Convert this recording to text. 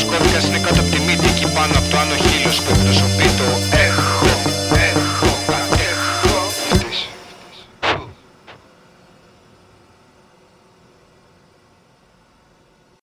κώδικα είναι κάτω από τη μύτη, εκεί πάνω από το άνω που